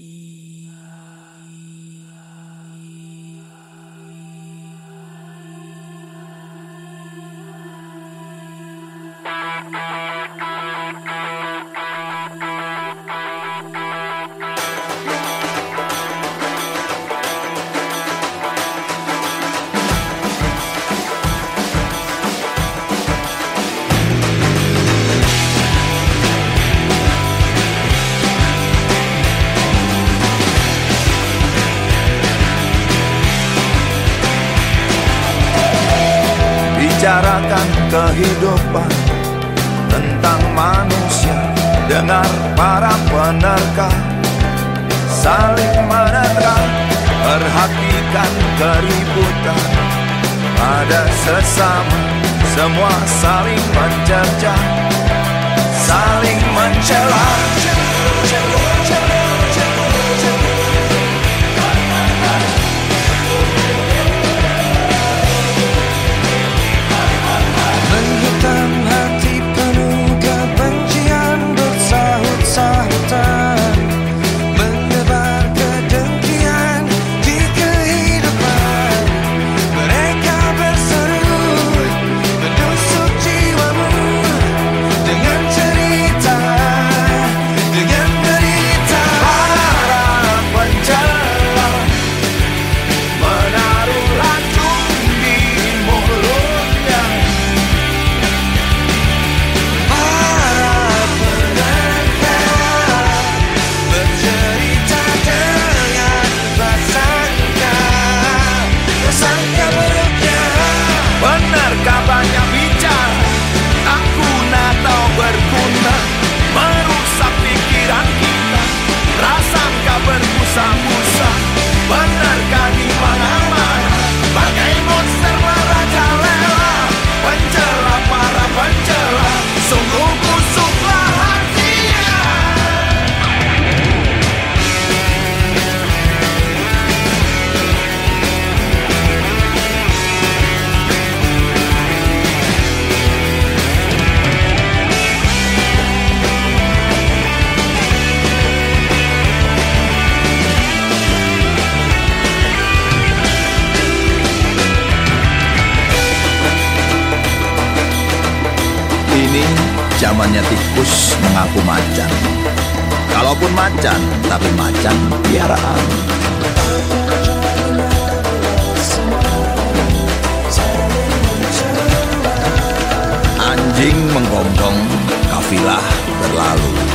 E Bicarakan kehidupan tentang manusia. Dengar para penerka saling menerka. Perhatikan keributan pada sesama Semua saling mencerca. Saling zamannya tikus mengaku macan. Kalaupun macan, tapi macan piaraan. Anjing menggonggong, kafilah berlalu.